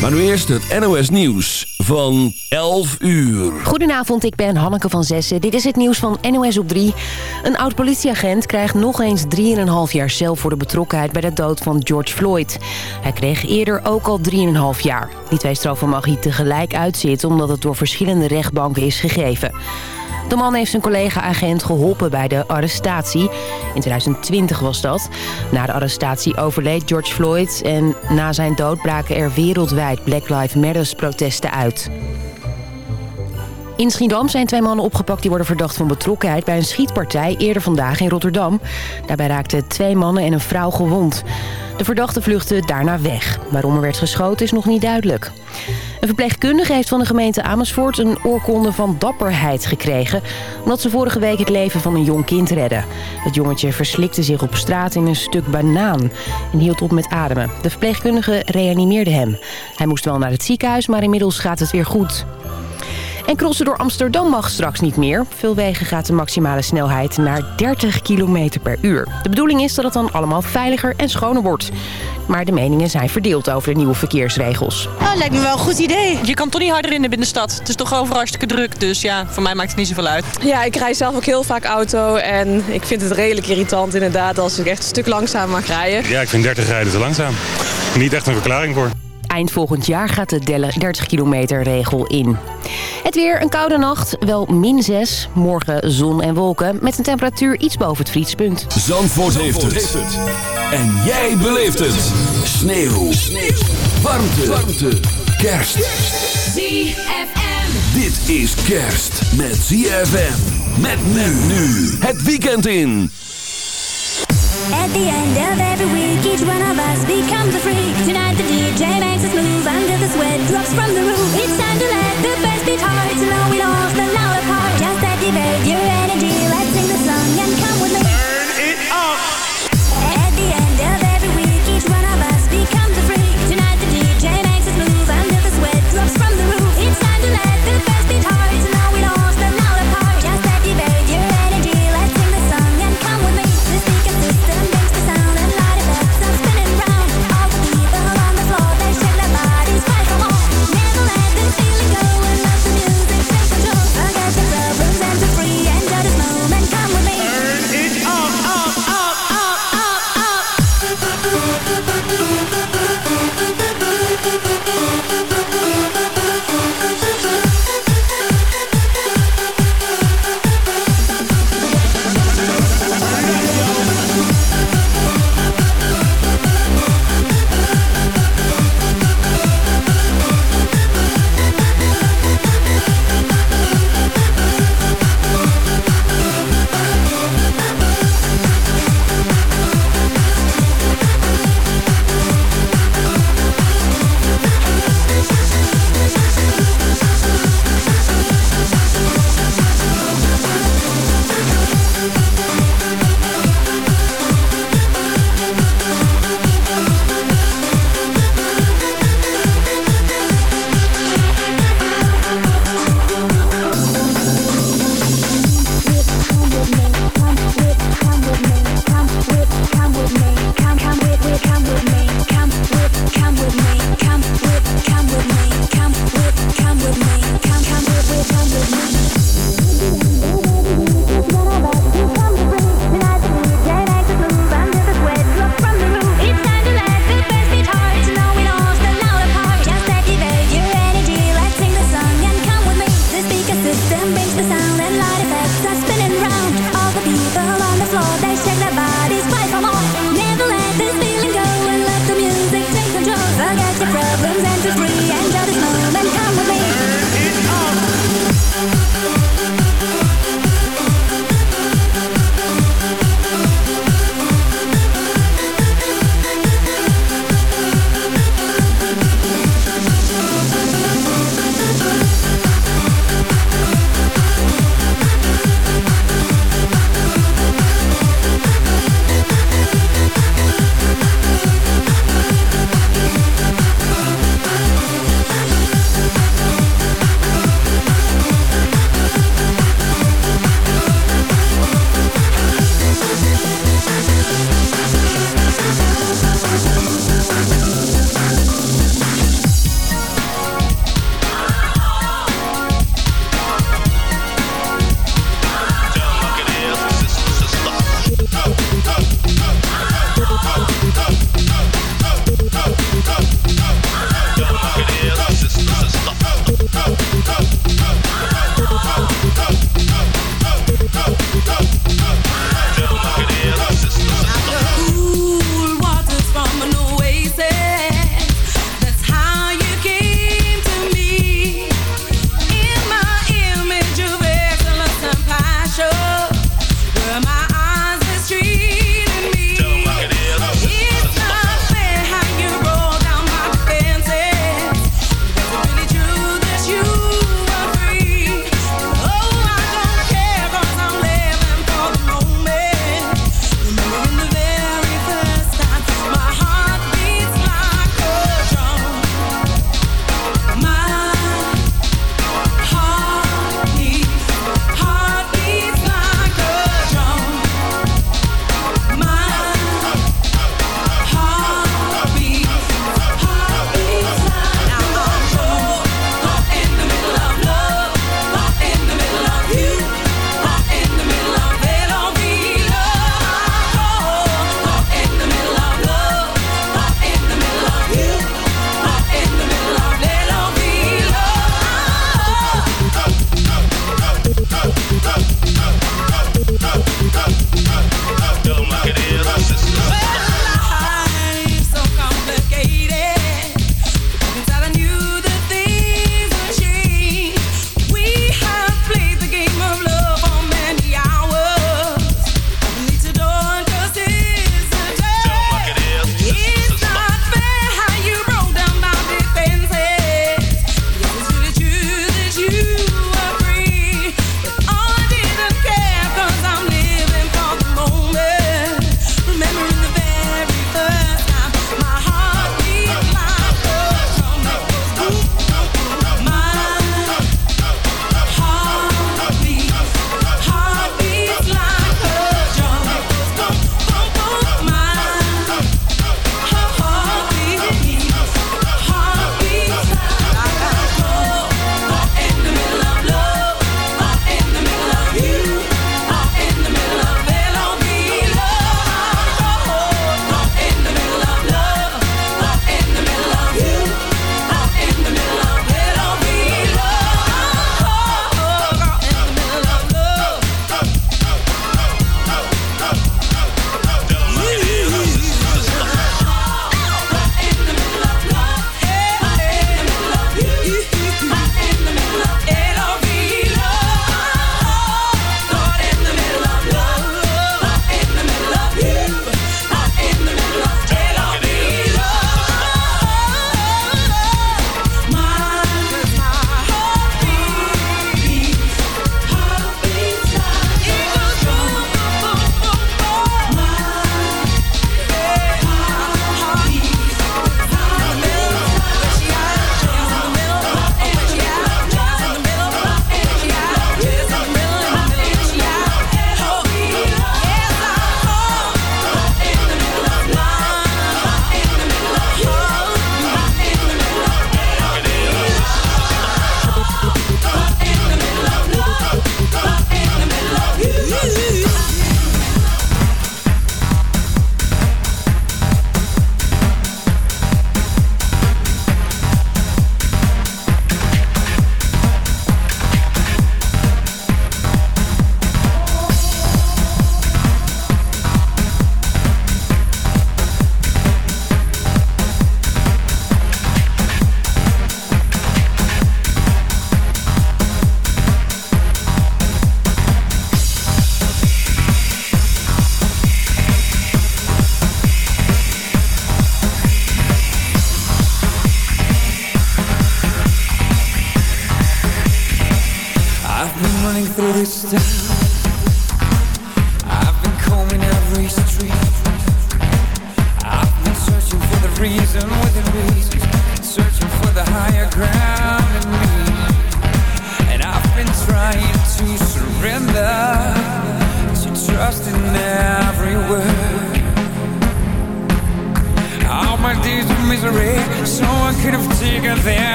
Maar nu eerst het NOS Nieuws van 11 uur. Goedenavond, ik ben Hanneke van Zessen. Dit is het nieuws van NOS op 3. Een oud-politieagent krijgt nog eens 3,5 jaar cel... voor de betrokkenheid bij de dood van George Floyd. Hij kreeg eerder ook al 3,5 jaar. Die twee straffen mag hij tegelijk uitzitten... omdat het door verschillende rechtbanken is gegeven. De man heeft zijn collega-agent geholpen bij de arrestatie. In 2020 was dat. Na de arrestatie overleed George Floyd... en na zijn dood braken er wereldwijd Black Lives Matter protesten uit. In Schiedam zijn twee mannen opgepakt die worden verdacht van betrokkenheid... bij een schietpartij eerder vandaag in Rotterdam. Daarbij raakten twee mannen en een vrouw gewond. De verdachte vluchtte daarna weg. Waarom er werd geschoten is nog niet duidelijk. Een verpleegkundige heeft van de gemeente Amersfoort een oorkonde van dapperheid gekregen... omdat ze vorige week het leven van een jong kind redden. Het jongetje verslikte zich op straat in een stuk banaan en hield op met ademen. De verpleegkundige reanimeerde hem. Hij moest wel naar het ziekenhuis, maar inmiddels gaat het weer goed. En crossen door Amsterdam mag straks niet meer. Veel wegen gaat de maximale snelheid naar 30 km per uur. De bedoeling is dat het dan allemaal veiliger en schoner wordt. Maar de meningen zijn verdeeld over de nieuwe verkeersregels. Oh, lijkt me wel een goed idee. Je kan toch niet harder in de binnenstad. Het is toch overal hartstikke druk. Dus ja, voor mij maakt het niet zoveel uit. Ja, ik rij zelf ook heel vaak auto. En ik vind het redelijk irritant inderdaad als ik echt een stuk langzaam mag rijden. Ja, ik vind 30 rijden te langzaam. Niet echt een verklaring voor. Eind volgend jaar gaat de 30 kilometer regel in. Het weer, een koude nacht, wel min 6. Morgen zon en wolken met een temperatuur iets boven het vriespunt. Zandvoort, heeft, het. En jij beleeft het. Sneeuw. Sneeuw. Warmte. Warmte. Kerst. ZFM. Dit is kerst met ZFM. Met men nu. Het weekend in. At the end of every week, each one of us becomes a freak. Tonight the DJ makes us move under the sweat drops from the roof. It's time to let the bass beat hard to know it all the louder part. Just activate your energy, let's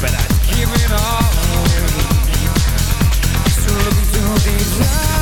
but I'd give it all away. So look into these eyes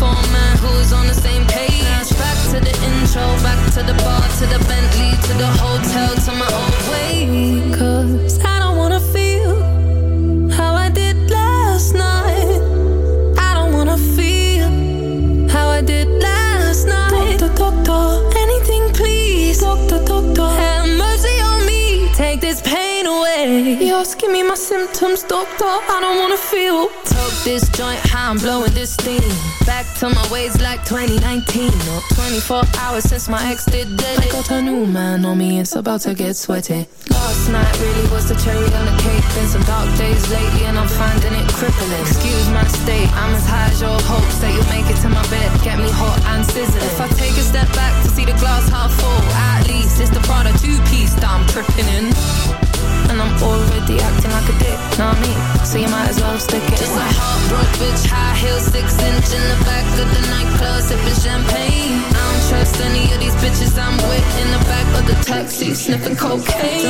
for a man who's on the same page. Back to the intro, back to the bar, to the Bentley, to the hotel, to my own way. Cause I don't wanna feel how I did last night. I don't wanna feel how I did last night. Doctor, doctor, anything please. Doctor, doctor, have mercy on me. Take this pain away. You're asking me my symptoms, doctor. I don't wanna feel. This joint, how I'm blowing this steam. Back to my ways like 2019. Or 24 hours since my ex did dead. I got a new man on me, it's about to get sweaty. Last night really was the cherry on the cake. Been some dark days lately, and I'm finding it crippling. Excuse my state, I'm as sniffing cocaine.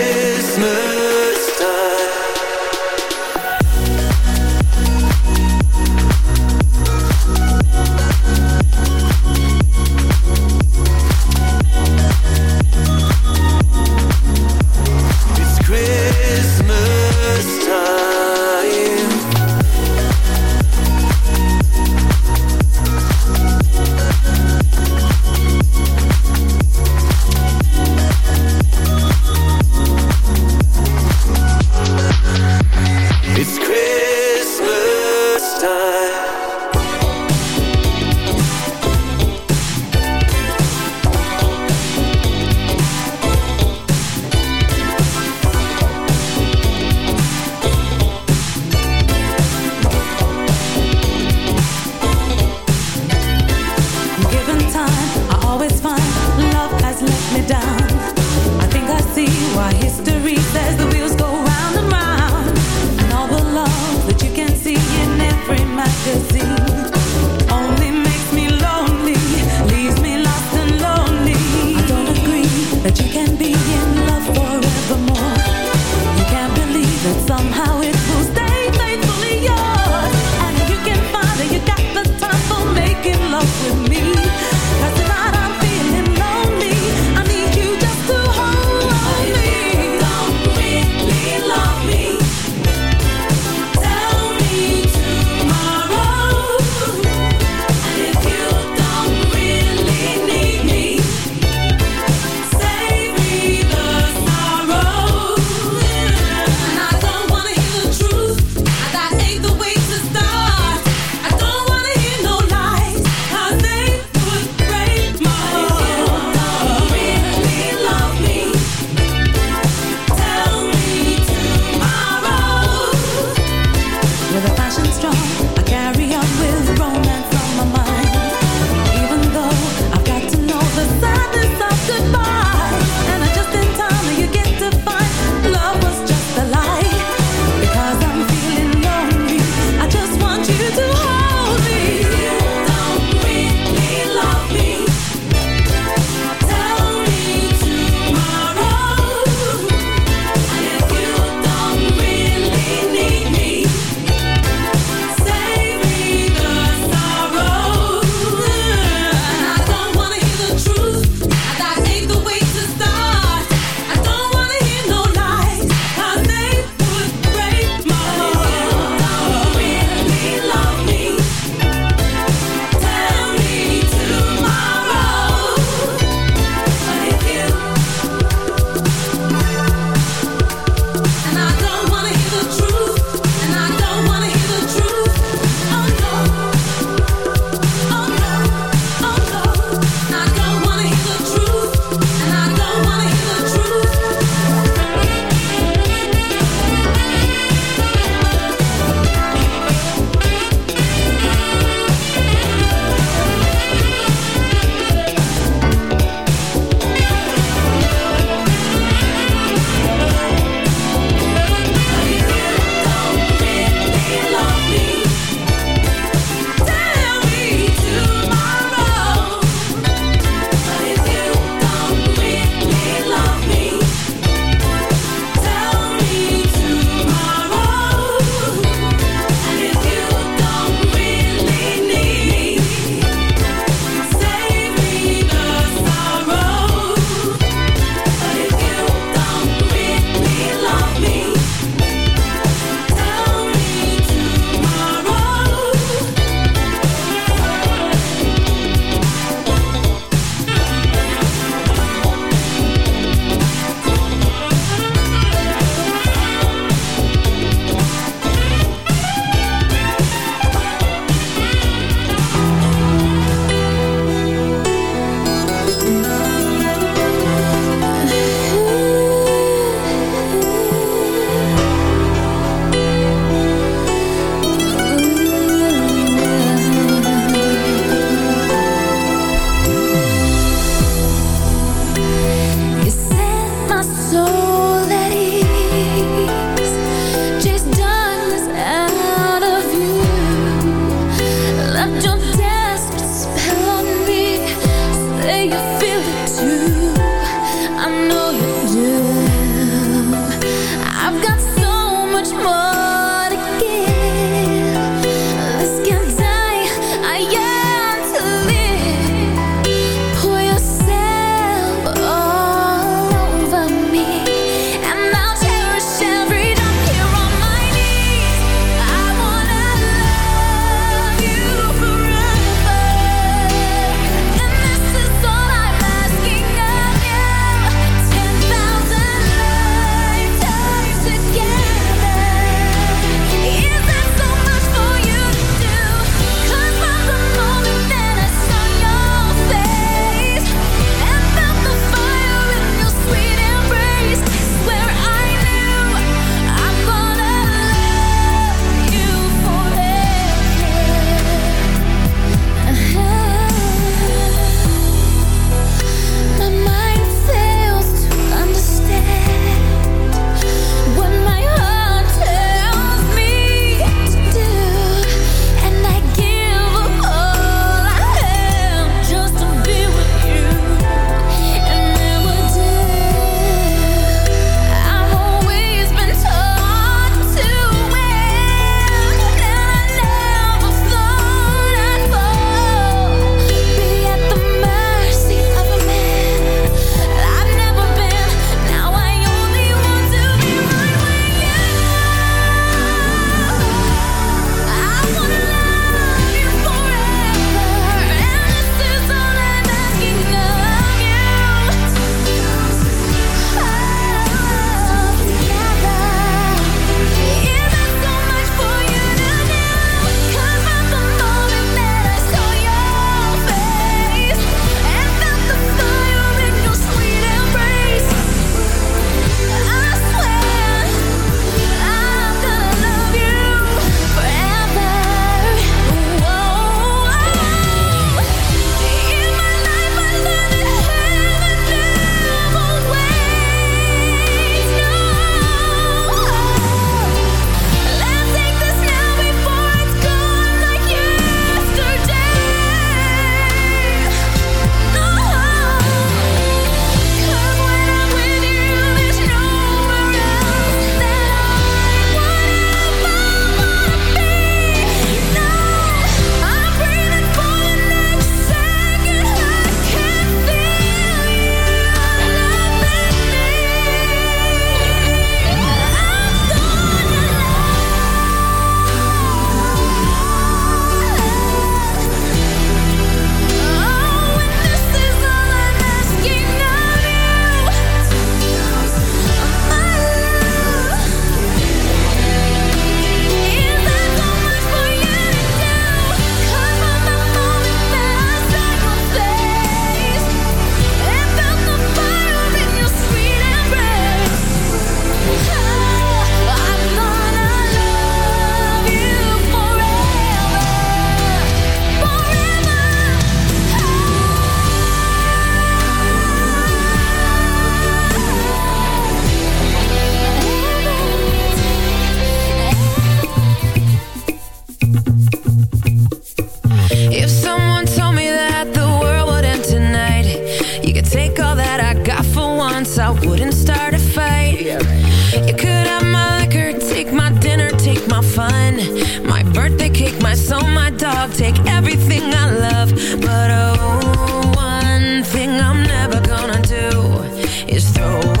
is throw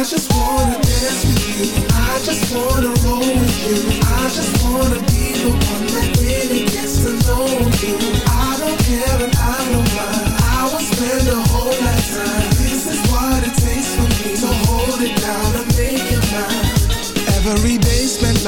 I just wanna dance with you, I just wanna hold you, I just wanna be the one that really gets to know you.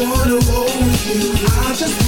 Wanna roll with you. I just